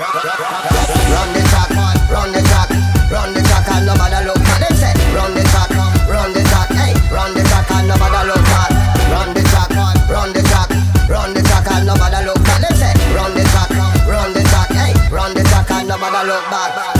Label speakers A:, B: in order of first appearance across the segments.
A: Run the track, run the track, run the track, and nobody look at them. Say, run the track, run the track, hey, run the track, and nobody look at. Run the track, run the track, run the track, and nobody look at them. Say, run the track, run the track, hey, run the track, and nobody look back.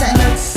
B: Sense.